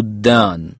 الدان